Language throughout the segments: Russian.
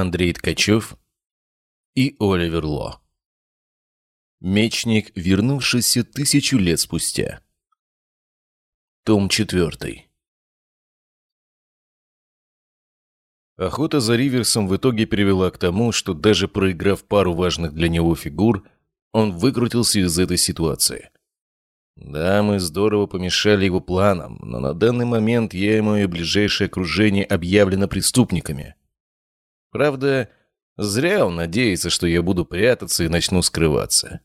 Андрей Ткачев и Оливер Ло. Мечник, вернувшийся тысячу лет спустя. Том 4. Охота за Риверсом в итоге привела к тому, что даже проиграв пару важных для него фигур, он выкрутился из этой ситуации. Да, мы здорово помешали его планам, но на данный момент я и мое ближайшее окружение объявлено преступниками. Правда, зря он надеется, что я буду прятаться и начну скрываться.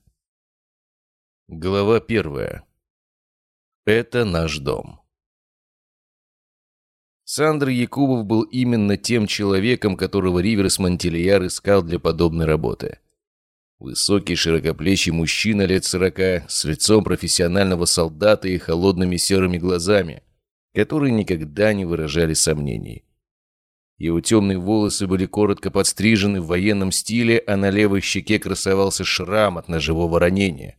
Глава первая. Это наш дом. Сандр Якубов был именно тем человеком, которого Риверс Монтельяр искал для подобной работы. Высокий широкоплечий мужчина лет сорока, с лицом профессионального солдата и холодными серыми глазами, которые никогда не выражали сомнений. Его темные волосы были коротко подстрижены в военном стиле, а на левой щеке красовался шрам от ножевого ранения.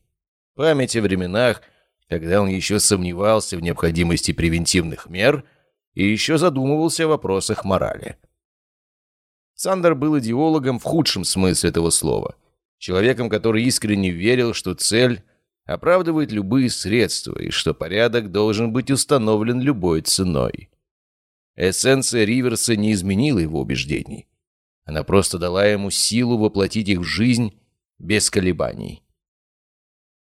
Память о временах, когда он еще сомневался в необходимости превентивных мер и еще задумывался о вопросах морали. Сандер был идеологом в худшем смысле этого слова. Человеком, который искренне верил, что цель оправдывает любые средства и что порядок должен быть установлен любой ценой. Эссенция Риверса не изменила его убеждений. Она просто дала ему силу воплотить их в жизнь без колебаний.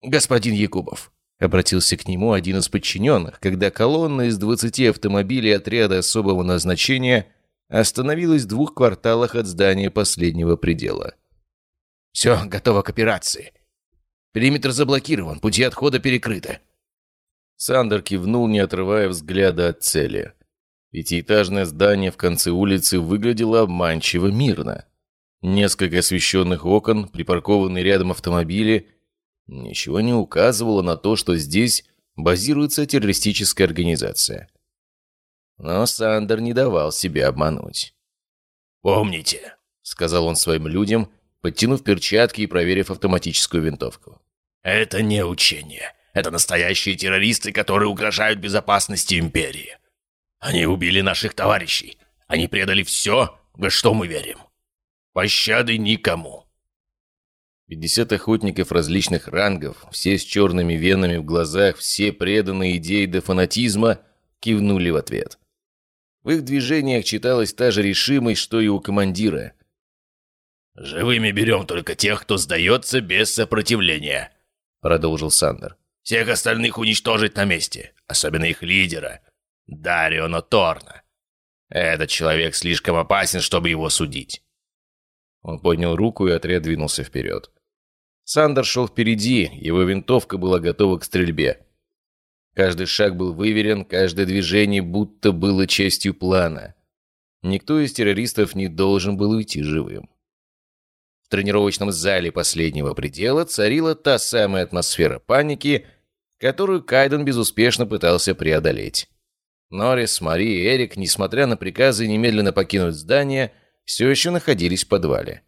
«Господин Якубов», — обратился к нему один из подчиненных, когда колонна из двадцати автомобилей отряда особого назначения остановилась в двух кварталах от здания последнего предела. «Все готово к операции. Периметр заблокирован, пути отхода перекрыты». Сандер кивнул, не отрывая взгляда от цели. Пятиэтажное здание в конце улицы выглядело обманчиво мирно. Несколько освещенных окон, припаркованные рядом автомобили, ничего не указывало на то, что здесь базируется террористическая организация. Но Сандер не давал себя обмануть. «Помните», — сказал он своим людям, подтянув перчатки и проверив автоматическую винтовку. «Это не учение. Это настоящие террористы, которые угрожают безопасности Империи. Они убили наших товарищей. Они предали все, во что мы верим. Пощады никому. Пятьдесят охотников различных рангов, все с черными венами в глазах, все преданные идеи до фанатизма, кивнули в ответ. В их движениях читалась та же решимость, что и у командира. «Живыми берем только тех, кто сдается без сопротивления», — продолжил Сандер. «Всех остальных уничтожить на месте, особенно их лидера, Дариона Торна. Этот человек слишком опасен, чтобы его судить. Он поднял руку, и отряд двинулся вперед. Сандер шел впереди, его винтовка была готова к стрельбе. Каждый шаг был выверен, каждое движение будто было частью плана. Никто из террористов не должен был уйти живым. В тренировочном зале последнего предела царила та самая атмосфера паники, которую Кайден безуспешно пытался преодолеть. Норрис, Мари и Эрик, несмотря на приказы немедленно покинуть здание, все еще находились в подвале.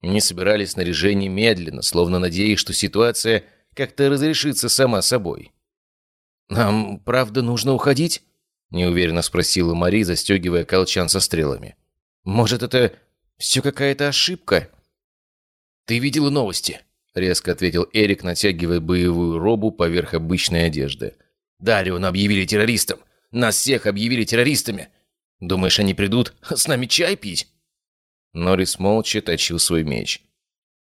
Они собирали снаряжение медленно, словно надеясь, что ситуация как-то разрешится сама собой. «Нам, правда, нужно уходить?» — неуверенно спросила Мари, застегивая колчан со стрелами. «Может, это все какая-то ошибка?» «Ты видела новости?» — резко ответил Эрик, натягивая боевую робу поверх обычной одежды. «Дарион объявили террористом. Нас всех объявили террористами. Думаешь, они придут с нами чай пить?» Норрис молча точил свой меч.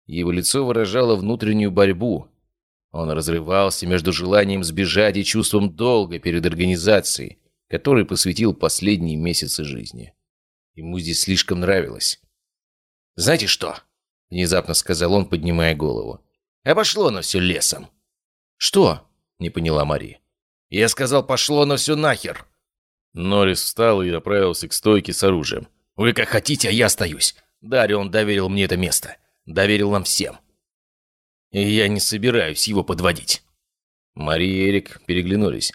Его лицо выражало внутреннюю борьбу. Он разрывался между желанием сбежать и чувством долга перед организацией, которой посвятил последние месяцы жизни. Ему здесь слишком нравилось. «Знаете что?» — внезапно сказал он, поднимая голову. «Обошло на все лесом». «Что?» — не поняла Мари. «Я сказал, пошло на все нахер!» Норрис встал и направился к стойке с оружием. «Вы как хотите, а я остаюсь. Дарион доверил мне это место. Доверил нам всем. И я не собираюсь его подводить». Мари и Эрик переглянулись.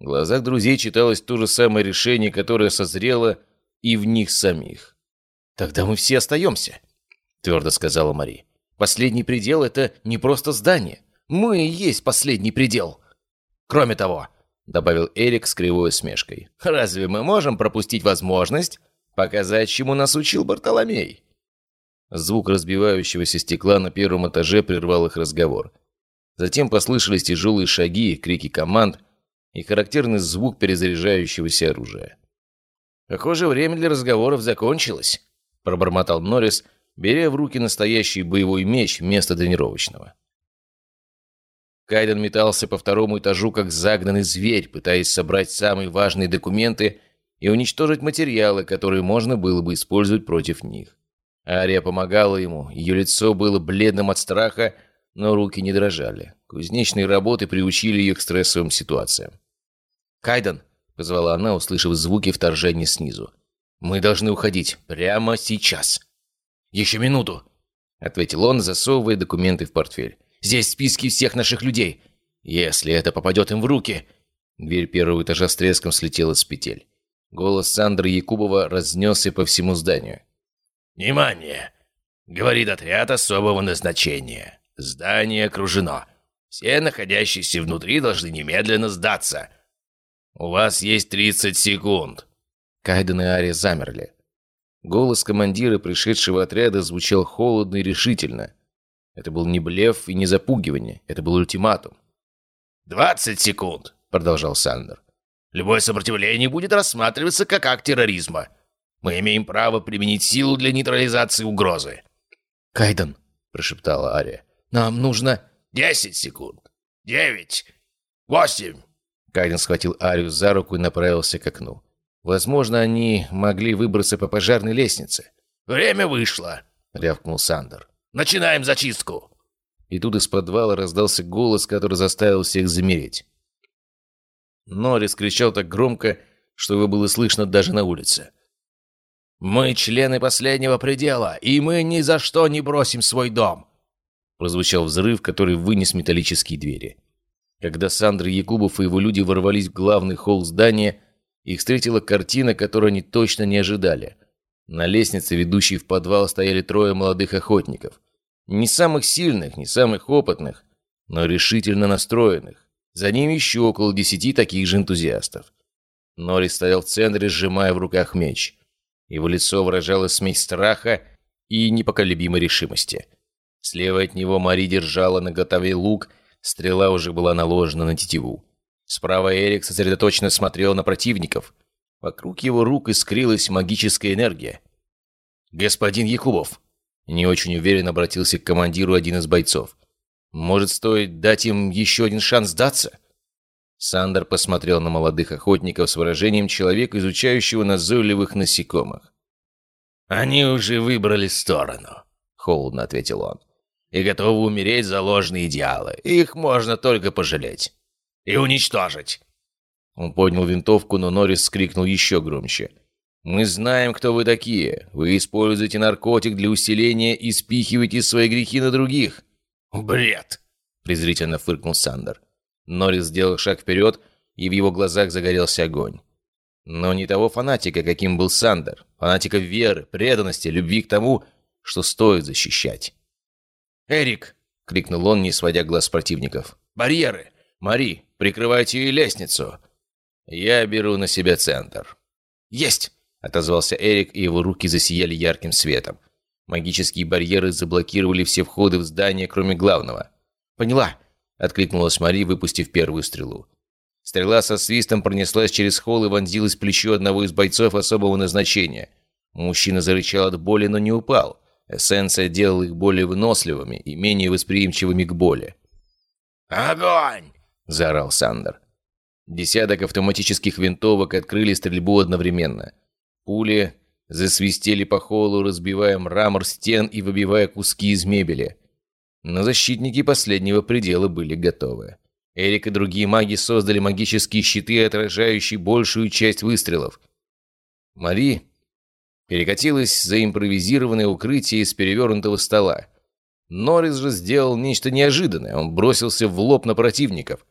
В глазах друзей читалось то же самое решение, которое созрело и в них самих. «Тогда мы все остаемся», — твердо сказала Мари. «Последний предел — это не просто здание. Мы и есть последний предел». Кроме того, добавил Эрик с кривой усмешкой, разве мы можем пропустить возможность Показать, чему нас учил Бартоломей. Звук разбивающегося стекла на первом этаже прервал их разговор. Затем послышались тяжелые шаги, крики команд и характерный звук перезаряжающегося оружия. «Похоже, время для разговоров закончилось», — пробормотал Норрис, беря в руки настоящий боевой меч вместо тренировочного. Кайден метался по второму этажу, как загнанный зверь, пытаясь собрать самые важные документы и уничтожить материалы, которые можно было бы использовать против них. Ария помогала ему, ее лицо было бледным от страха, но руки не дрожали. Кузнечные работы приучили ее к стрессовым ситуациям. «Кайден!» — позвала она, услышав звуки вторжения снизу. «Мы должны уходить. Прямо сейчас!» «Еще минуту!» — ответил он, засовывая документы в портфель. «Здесь списки всех наших людей. Если это попадет им в руки...» Дверь первого этажа с треском слетела с петель. Голос Сандры Якубова разнесся по всему зданию. «Внимание!» — говорит отряд особого назначения. «Здание окружено. Все находящиеся внутри должны немедленно сдаться. У вас есть 30 секунд». Кайден и Ари замерли. Голос командира пришедшего отряда звучал холодно и решительно. Это был не блеф и не запугивание, это был ультиматум. «Двадцать секунд», — продолжал Сандер. «Любое сопротивление будет рассматриваться как акт терроризма. Мы имеем право применить силу для нейтрализации угрозы». «Кайден», — прошептала Ария, — «нам нужно...» «Десять секунд. Девять. Восемь». Кайден схватил Арию за руку и направился к окну. Возможно, они могли выбраться по пожарной лестнице. «Время вышло», — рявкнул Сандер. «Начинаем зачистку». И тут из подвала раздался голос, который заставил всех замереть. Норрис кричал так громко, что его было слышно даже на улице. «Мы члены последнего предела, и мы ни за что не бросим свой дом!» Прозвучал взрыв, который вынес металлические двери. Когда Сандр Якубов и его люди ворвались в главный холл здания, их встретила картина, которую они точно не ожидали. На лестнице, ведущей в подвал, стояли трое молодых охотников. Не самых сильных, не самых опытных, но решительно настроенных. За ними еще около десяти таких же энтузиастов. Норрис стоял в центре, сжимая в руках меч. Его лицо выражало смесь страха и непоколебимой решимости. Слева от него Мари держала на готове лук, стрела уже была наложена на тетиву. Справа Эрик сосредоточенно смотрел на противников. Вокруг его рук искрилась магическая энергия. «Господин Якубов!» Не очень уверенно обратился к командиру один из бойцов. «Может, стоит дать им еще один шанс сдаться?» Сандер посмотрел на молодых охотников с выражением человека, изучающего назойливых насекомых. «Они уже выбрали сторону», — холодно ответил он. «И готовы умереть за ложные идеалы. Их можно только пожалеть. И уничтожить». Он поднял винтовку, но Норрис скрикнул еще громче. «Мы знаем, кто вы такие. Вы используете наркотик для усиления и спихиваете свои грехи на других». «Бред!» — презрительно фыркнул Сандер. Норрис сделал шаг вперед, и в его глазах загорелся огонь. Но не того фанатика, каким был Сандер. Фанатика веры, преданности, любви к тому, что стоит защищать. «Эрик!» — крикнул он, не сводя глаз противников. «Барьеры! Мари, прикрывайте ей лестницу!» «Я беру на себя центр». «Есть!» — отозвался Эрик, и его руки засияли ярким светом. Магические барьеры заблокировали все входы в здание, кроме главного. «Поняла!» — откликнулась Мари, выпустив первую стрелу. Стрела со свистом пронеслась через холл и вонзилась в плечо одного из бойцов особого назначения. Мужчина зарычал от боли, но не упал. Эссенция делала их более выносливыми и менее восприимчивыми к боли. «Огонь!» — заорал Сандер. Десяток автоматических винтовок открыли стрельбу одновременно. Пули засвистели по холлу, разбивая мрамор стен и выбивая куски из мебели. Но защитники последнего предела были готовы. Эрик и другие маги создали магические щиты, отражающие большую часть выстрелов. Мари перекатилась за импровизированное укрытие из перевернутого стола. Норрис же сделал нечто неожиданное. Он бросился в лоб на противников.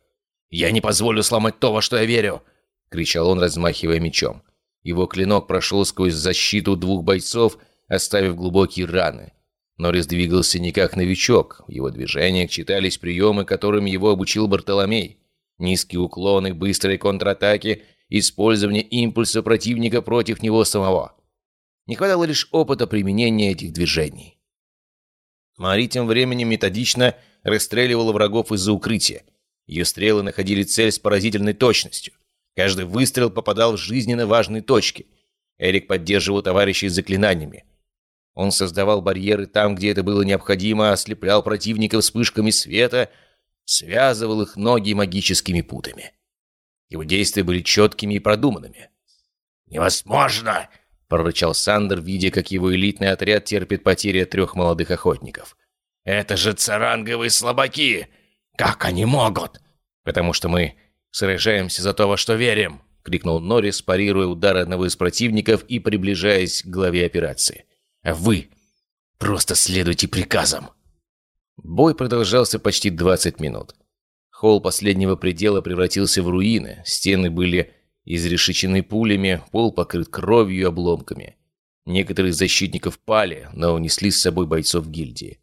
«Я не позволю сломать то, во что я верю!» — кричал он, размахивая мечом. Его клинок прошел сквозь защиту двух бойцов, оставив глубокие раны. Норрис двигался не как новичок. В его движениях читались приемы, которым его обучил Бартоломей. Низкие уклоны, быстрые контратаки, использование импульса противника против него самого. Не хватало лишь опыта применения этих движений. Мари тем временем методично расстреливала врагов из-за укрытия. Ее стрелы находили цель с поразительной точностью. Каждый выстрел попадал в жизненно важные точки. Эрик поддерживал товарищей заклинаниями. Он создавал барьеры там, где это было необходимо, ослеплял противников вспышками света, связывал их ноги магическими путами. Его действия были четкими и продуманными. «Невозможно!» — прорычал Сандер, видя, как его элитный отряд терпит потери от трех молодых охотников. «Это же царанговые слабаки! Как они могут?» «Потому что мы сражаемся за то, во что верим!» — крикнул Норрис, парируя удар одного из противников и приближаясь к главе операции. «А вы просто следуйте приказам!» Бой продолжался почти 20 минут. Холл последнего предела превратился в руины, стены были изрешечены пулями, пол покрыт кровью и обломками. Некоторые защитников пали, но унесли с собой бойцов гильдии.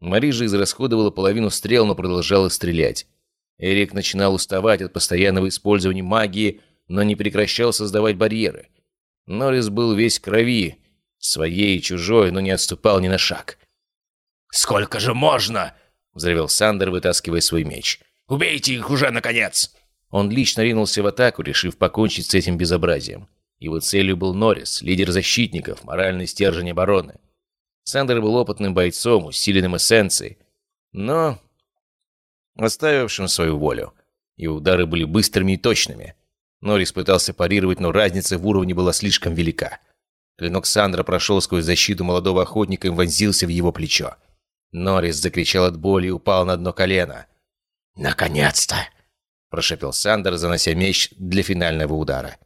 Мари же израсходовала половину стрел, но продолжала стрелять. Эрик начинал уставать от постоянного использования магии, но не прекращал создавать барьеры. Норрис был весь в крови, своей и чужой, но не отступал ни на шаг. «Сколько же можно?» — взревел Сандер, вытаскивая свой меч. «Убейте их уже, наконец!» Он лично ринулся в атаку, решив покончить с этим безобразием. Его целью был Норрис, лидер защитников, моральный стержень обороны. Сандер был опытным бойцом, усиленным эссенцией, но оставившим свою волю. Его удары были быстрыми и точными. Норрис пытался парировать, но разница в уровне была слишком велика. Клинок Сандра прошел сквозь защиту молодого охотника и вонзился в его плечо. Норрис закричал от боли и упал на дно колено. «Наконец-то!» – прошепел Сандер, занося меч для финального удара.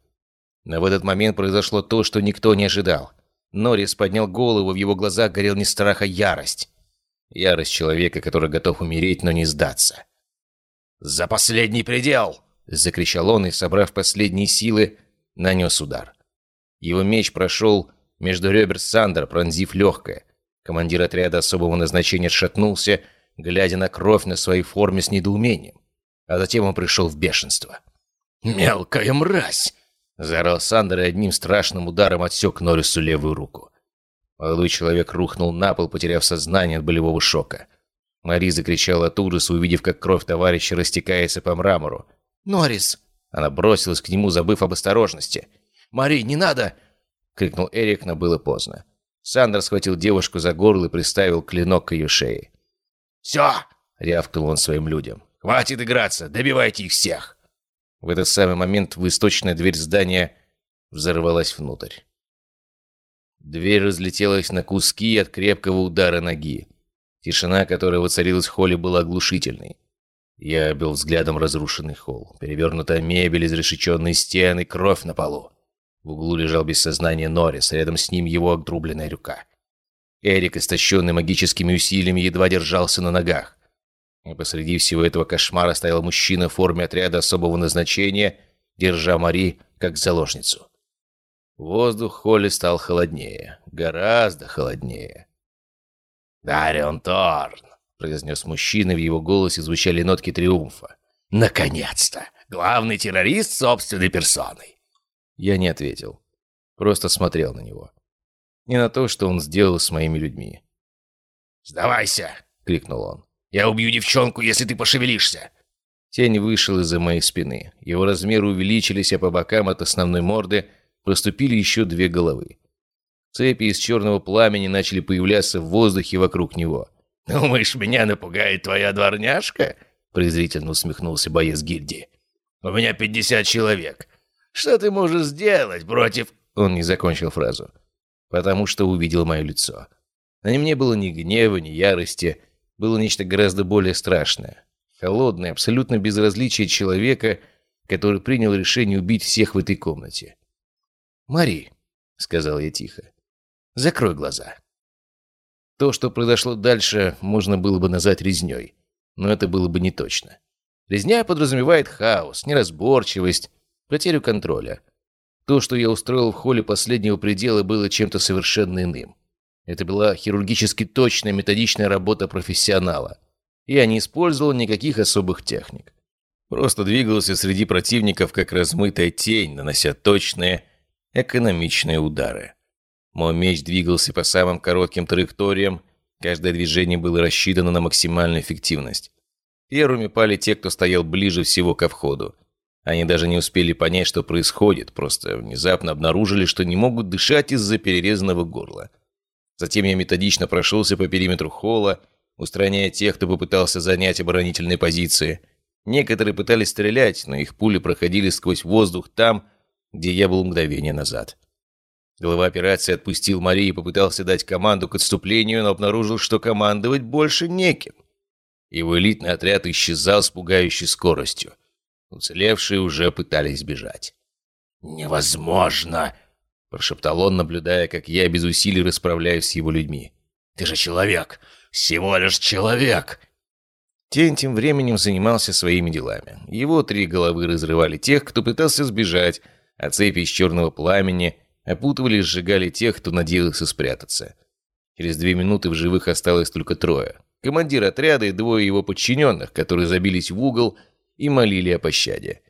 Но в этот момент произошло то, что никто не ожидал. Норрис поднял голову, в его глазах горел не страх, а ярость. Ярость человека, который готов умереть, но не сдаться. «За последний предел!» – закричал он и, собрав последние силы, нанес удар. Его меч прошел между ребер Сандера, пронзив легкое. Командир отряда особого назначения шатнулся, глядя на кровь на своей форме с недоумением а затем он пришел в бешенство. «Мелкая мразь!» — заорал Сандер и одним страшным ударом отсек Норрису левую руку. Молодой человек рухнул на пол, потеряв сознание от болевого шока. Мари закричала от ужаса, увидев, как кровь товарища растекается по мрамору. «Норрис!» Она бросилась к нему, забыв об осторожности. «Мари, не надо!» — крикнул Эрик, но было поздно. Сандер схватил девушку за горло и приставил клинок к ее шее. «Все!» — рявкнул он своим людям. Хватит играться, добивайте их всех!» В этот самый момент восточная дверь здания взорвалась внутрь. Дверь разлетелась на куски от крепкого удара ноги. Тишина, которая воцарилась в холле, была оглушительной. Я обвел взглядом разрушенный холл. Перевернутая мебель, изрешеченные стены, кровь на полу. В углу лежал без сознания Норрис, рядом с ним его отрубленная рука. Эрик, истощенный магическими усилиями, едва держался на ногах. И посреди всего этого кошмара стоял мужчина в форме отряда особого назначения, держа Мари как заложницу. Воздух в холле стал холоднее, гораздо холоднее. «Дарион Торн!» — произнес мужчина, в его голосе звучали нотки триумфа. «Наконец-то! Главный террорист собственной персоной!» Я не ответил, просто смотрел на него. Не на то, что он сделал с моими людьми. «Сдавайся!» — крикнул он. Я убью девчонку, если ты пошевелишься!» Тень вышел из-за моей спины. Его размеры увеличились, а по бокам от основной морды проступили еще две головы. Цепи из черного пламени начали появляться в воздухе вокруг него. «Думаешь, меня напугает твоя дворняжка?» презрительно усмехнулся боец гильдии. «У меня пятьдесят человек. Что ты можешь сделать против...» Он не закончил фразу, потому что увидел мое лицо. На мне было ни гнева, ни ярости, было нечто гораздо более страшное. Холодное, абсолютно безразличие человека, который принял решение убить всех в этой комнате. «Мари», — сказал я тихо, — «закрой глаза». То, что произошло дальше, можно было бы назвать резней, но это было бы не точно. Резня подразумевает хаос, неразборчивость, потерю контроля. То, что я устроил в холле последнего предела, было чем-то совершенно иным. Это была хирургически точная методичная работа профессионала. Я не использовал никаких особых техник. Просто двигался среди противников, как размытая тень, нанося точные, экономичные удары. Мой меч двигался по самым коротким траекториям, каждое движение было рассчитано на максимальную эффективность. Первыми пали те, кто стоял ближе всего ко входу. Они даже не успели понять, что происходит, просто внезапно обнаружили, что не могут дышать из-за перерезанного горла. Затем я методично прошелся по периметру холла, устраняя тех, кто попытался занять оборонительные позиции. Некоторые пытались стрелять, но их пули проходили сквозь воздух там, где я был мгновение назад. Глава операции отпустил Марии и попытался дать команду к отступлению, но обнаружил, что командовать больше неким. Его элитный отряд исчезал с пугающей скоростью. Уцелевшие уже пытались бежать. «Невозможно!» – прошептал он, наблюдая, как я без усилий расправляюсь с его людьми. «Ты же человек! Всего лишь человек!» Тень тем временем занимался своими делами. Его три головы разрывали тех, кто пытался сбежать, а цепи из черного пламени опутывали и сжигали тех, кто надеялся спрятаться. Через две минуты в живых осталось только трое. Командир отряда и двое его подчиненных, которые забились в угол и молили о пощаде.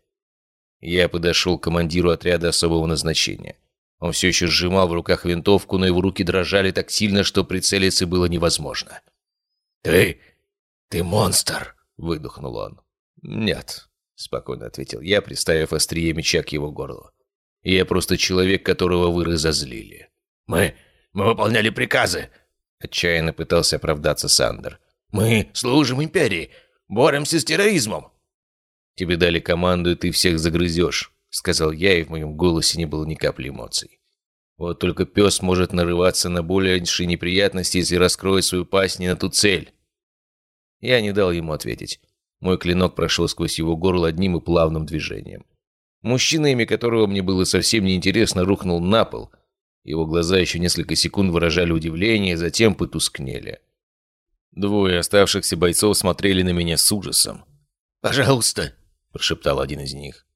Я подошел к командиру отряда особого назначения. Он все еще сжимал в руках винтовку, но его руки дрожали так сильно, что прицелиться было невозможно. «Ты... ты монстр!» — выдохнул он. «Нет», — спокойно ответил я, приставив острие меча к его горлу. «Я просто человек, которого вы разозлили». «Мы... мы выполняли приказы!» Отчаянно пытался оправдаться Сандер. «Мы служим империи, боремся с терроризмом!» «Тебе дали команду, и ты всех загрызешь», — сказал я, и в моем голосе не было ни капли эмоций. «Вот только пес может нарываться на большие неприятности, если раскроет свою пасть не на ту цель». Я не дал ему ответить. Мой клинок прошел сквозь его горло одним и плавным движением. Мужчина, имя которого мне было совсем неинтересно, рухнул на пол. Его глаза еще несколько секунд выражали удивление, затем потускнели. Двое оставшихся бойцов смотрели на меня с ужасом. «Пожалуйста», — прошептал один из них.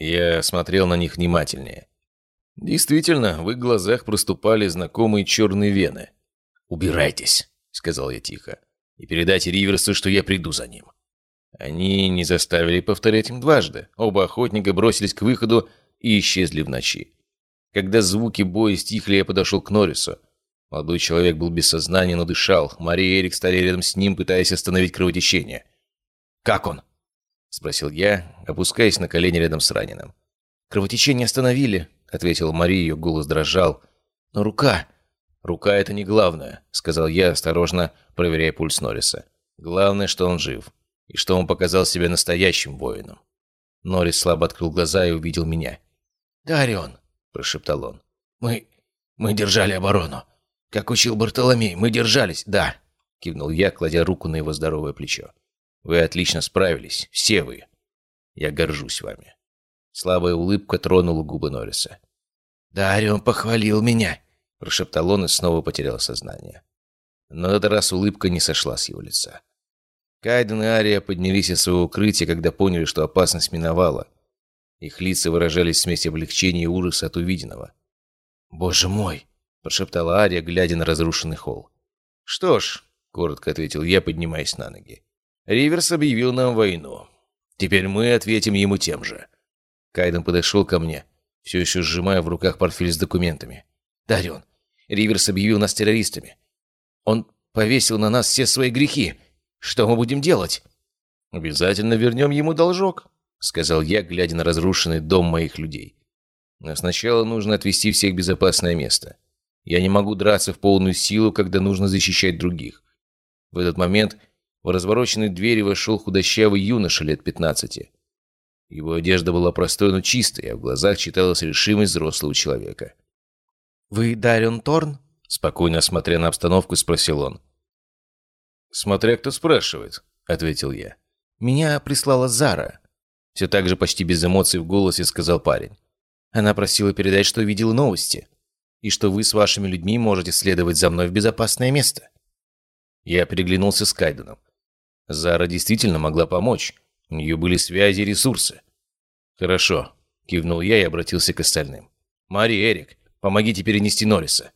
Я смотрел на них внимательнее. Действительно, в их глазах проступали знакомые черные вены. «Убирайтесь», — сказал я тихо, — «и передайте Риверсу, что я приду за ним». Они не заставили повторять им дважды. Оба охотника бросились к выходу и исчезли в ночи. Когда звуки боя стихли, я подошел к Норрису. Молодой человек был без сознания, но дышал. Мария и Эрик стали рядом с ним, пытаясь остановить кровотечение. «Как он?» — спросил я, опускаясь на колени рядом с раненым. «Кровотечение остановили», — ответила Мария, ее голос дрожал. «Но рука...» «Рука — это не главное», — сказал я, осторожно проверяя пульс Норриса. «Главное, что он жив, и что он показал себя настоящим воином». Норрис слабо открыл глаза и увидел меня. «Дарион», — прошептал он, — «мы... мы держали оборону. Как учил Бартоломей, мы держались, да», — кивнул я, кладя руку на его здоровое плечо. Вы отлично справились, все вы. Я горжусь вами». Слабая улыбка тронула губы Норриса. «Дарион похвалил меня», — прошептал он и снова потерял сознание. Но на этот раз улыбка не сошла с его лица. Кайден и Ария поднялись из своего укрытия, когда поняли, что опасность миновала. Их лица выражались в смеси облегчения и ужаса от увиденного. «Боже мой!» – прошептала Ария, глядя на разрушенный холл. «Что ж», – коротко ответил я, поднимаясь на ноги. Риверс объявил нам войну. Теперь мы ответим ему тем же. Кайден подошел ко мне, все еще сжимая в руках портфель с документами. «Дарион, Риверс объявил нас террористами. Он повесил на нас все свои грехи. Что мы будем делать?» «Обязательно вернем ему должок», — сказал я, глядя на разрушенный дом моих людей. «Но сначала нужно отвезти всех в безопасное место. Я не могу драться в полную силу, когда нужно защищать других». В этот момент в развороченной двери вошел худощавый юноша лет пятнадцати. Его одежда была простой, но чистой, а в глазах читалась решимость взрослого человека. «Вы Дарион Торн?» Спокойно смотря на обстановку, спросил он. «Смотря кто спрашивает», — ответил я. «Меня прислала Зара». Все так же почти без эмоций в голосе сказал парень. Она просила передать, что видела новости, и что вы с вашими людьми можете следовать за мной в безопасное место. Я переглянулся с Кайденом. Зара действительно могла помочь. У нее были связи и ресурсы. «Хорошо», — кивнул я и обратился к остальным. «Мари, Эрик, помогите перенести Норриса.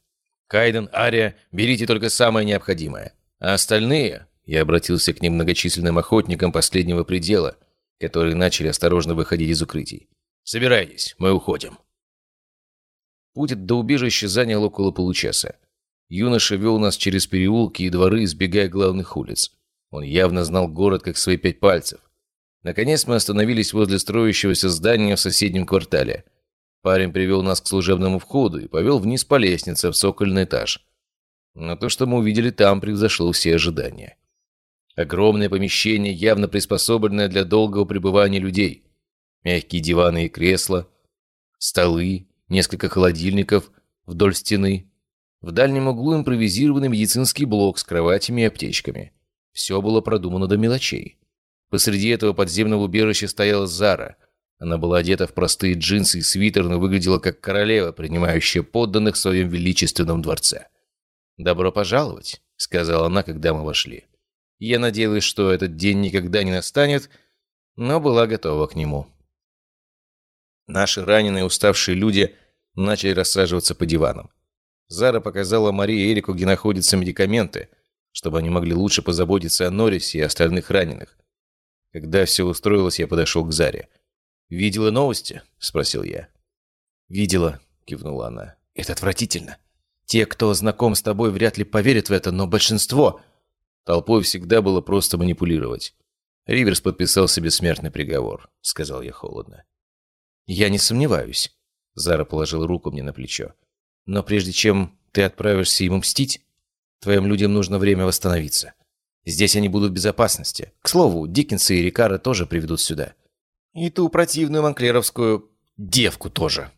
Кайден, Ария, берите только самое необходимое. А остальные...» Я обратился к ним многочисленным охотникам последнего предела, которые начали осторожно выходить из укрытий. «Собирайтесь, мы уходим». Путь до убежища занял около получаса. Юноша вел нас через переулки и дворы, избегая главных улиц. Он явно знал город как свои пять пальцев. Наконец мы остановились возле строящегося здания в соседнем квартале. Парень привел нас к служебному входу и повел вниз по лестнице в цокольный этаж. Но то, что мы увидели там, превзошло все ожидания. Огромное помещение, явно приспособленное для долгого пребывания людей. Мягкие диваны и кресла, столы, несколько холодильников вдоль стены. В дальнем углу импровизированный медицинский блок с кроватями и аптечками. Все было продумано до мелочей. Посреди этого подземного убежища стояла Зара. Она была одета в простые джинсы и свитер, но выглядела как королева, принимающая подданных в своем величественном дворце. «Добро пожаловать», — сказала она, когда мы вошли. Я надеялась, что этот день никогда не настанет, но была готова к нему. Наши раненые, уставшие люди начали рассаживаться по диванам. Зара показала Марии и Эрику, где находятся медикаменты, чтобы они могли лучше позаботиться о Норрисе и остальных раненых. Когда все устроилось, я подошел к Заре. «Видела новости?» — спросил я. «Видела», — кивнула она. «Это отвратительно. Те, кто знаком с тобой, вряд ли поверят в это, но большинство...» Толпой всегда было просто манипулировать. Риверс подписал себе смертный приговор, — сказал я холодно. «Я не сомневаюсь», — Зара положил руку мне на плечо. «Но прежде чем ты отправишься ему мстить, твоим людям нужно время восстановиться. Здесь они будут в безопасности. К слову, Диккенса и Рикара тоже приведут сюда. И ту противную манклеровскую девку тоже».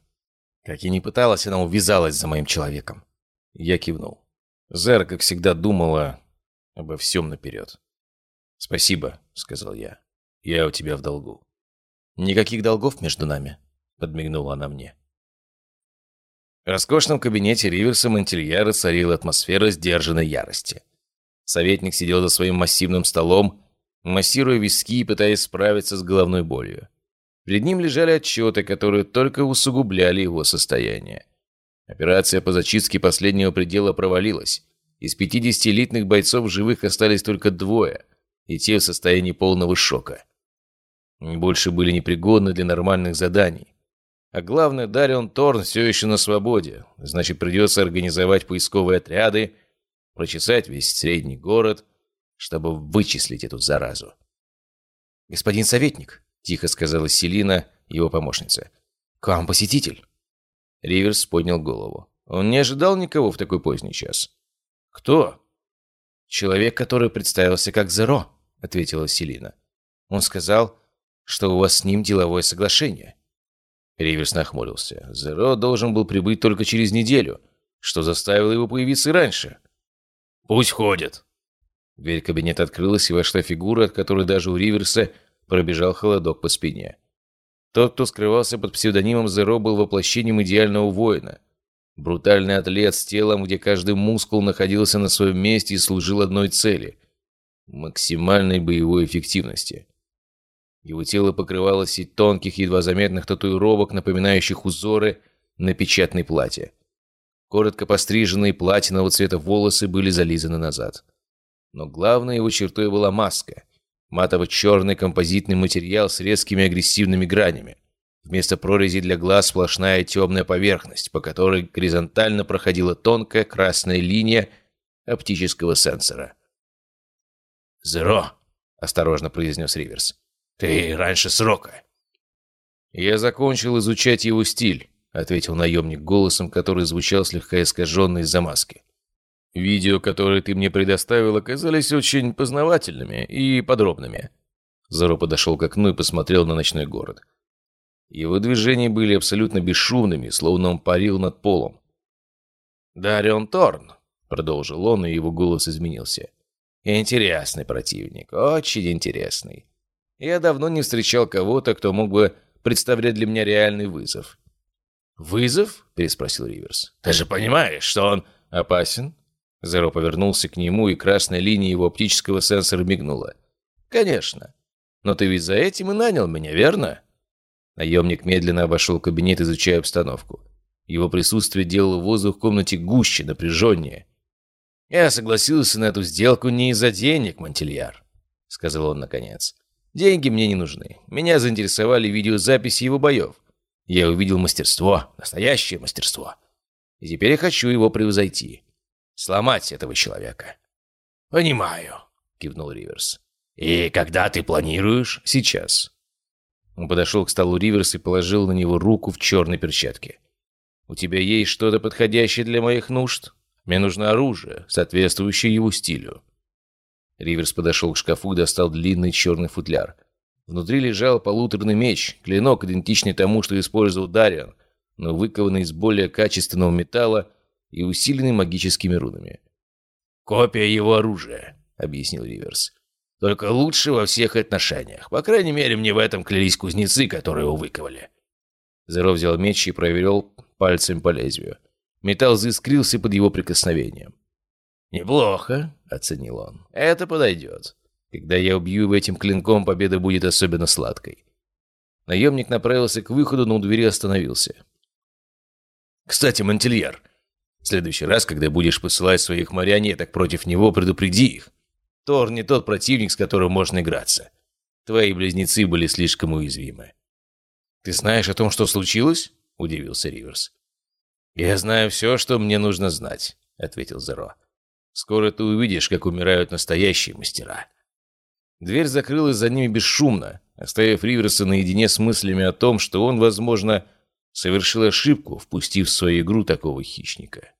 Как и не пыталась, она увязалась за моим человеком. Я кивнул. Зара, как всегда, думала обо всем наперед. «Спасибо», — сказал я. «Я у тебя в долгу». «Никаких долгов между нами», — подмигнула она мне. В роскошном кабинете Риверса Монтильяра царила атмосфера сдержанной ярости. Советник сидел за своим массивным столом, массируя виски и пытаясь справиться с головной болью. Перед ним лежали отчеты, которые только усугубляли его состояние. Операция по зачистке последнего предела провалилась. Из 50 элитных бойцов живых остались только двое, и те в состоянии полного шока больше были непригодны для нормальных заданий. А главное, Дарион Торн все еще на свободе. Значит, придется организовать поисковые отряды, прочесать весь средний город, чтобы вычислить эту заразу. «Господин советник», — тихо сказала Селина, его помощница, — «к вам посетитель». Риверс поднял голову. Он не ожидал никого в такой поздний час. «Кто?» «Человек, который представился как Зеро», — ответила Селина. Он сказал, что у вас с ним деловое соглашение». Риверс нахмурился. Зеро должен был прибыть только через неделю, что заставило его появиться раньше. «Пусть ходит». Дверь кабинета открылась, и вошла фигура, от которой даже у Риверса пробежал холодок по спине. Тот, кто скрывался под псевдонимом Зеро, был воплощением идеального воина. Брутальный атлет с телом, где каждый мускул находился на своем месте и служил одной цели – максимальной боевой эффективности. Его тело покрывалось сеть тонких, едва заметных татуировок, напоминающих узоры на печатной платье. Коротко постриженные платинового цвета волосы были зализаны назад. Но главной его чертой была маска. Матово-черный композитный материал с резкими агрессивными гранями. Вместо прорези для глаз сплошная темная поверхность, по которой горизонтально проходила тонкая красная линия оптического сенсора. «Зеро!» — осторожно произнес Риверс. «Ты раньше срока». «Я закончил изучать его стиль», — ответил наемник голосом, который звучал слегка искаженно из-за маски. «Видео, которые ты мне предоставил, оказались очень познавательными и подробными». Заро подошел к окну и посмотрел на ночной город. Его движения были абсолютно бесшумными, словно он парил над полом. «Дарион Торн», — продолжил он, и его голос изменился. «Интересный противник, очень интересный. Я давно не встречал кого-то, кто мог бы представлять для меня реальный вызов. «Вызов?» – переспросил Риверс. «Ты же понимаешь, что он опасен?» Зеро повернулся к нему, и красная линия его оптического сенсора мигнула. «Конечно. Но ты ведь за этим и нанял меня, верно?» Наемник медленно обошел кабинет, изучая обстановку. Его присутствие делало воздух в комнате гуще, напряженнее. «Я согласился на эту сделку не из-за денег, Монтильяр», — сказал он наконец. Деньги мне не нужны. Меня заинтересовали видеозаписи его боев. Я увидел мастерство, настоящее мастерство. И теперь я хочу его превзойти. Сломать этого человека». «Понимаю», — кивнул Риверс. «И когда ты планируешь?» «Сейчас». Он подошел к столу Риверс и положил на него руку в черной перчатке. «У тебя есть что-то подходящее для моих нужд? Мне нужно оружие, соответствующее его стилю». Риверс подошел к шкафу и достал длинный черный футляр. Внутри лежал полуторный меч, клинок, идентичный тому, что использовал Дариан, но выкованный из более качественного металла и усиленный магическими рунами. «Копия его оружия», — объяснил Риверс. «Только лучше во всех отношениях. По крайней мере, мне в этом клялись кузнецы, которые его выковали». Зеро взял меч и проверил пальцем по лезвию. Металл заискрился под его прикосновением. «Неплохо», — оценил он. «Это подойдет. Когда я убью его этим клинком, победа будет особенно сладкой». Наемник направился к выходу, но у двери остановился. «Кстати, Монтельер, в следующий раз, когда будешь посылать своих марионеток против него, предупреди их. Тор не тот противник, с которым можно играться. Твои близнецы были слишком уязвимы». «Ты знаешь о том, что случилось?» — удивился Риверс. «Я знаю все, что мне нужно знать», — ответил Зеро. «Скоро ты увидишь, как умирают настоящие мастера». Дверь закрылась за ними бесшумно, оставив Риверса наедине с мыслями о том, что он, возможно, совершил ошибку, впустив в свою игру такого хищника.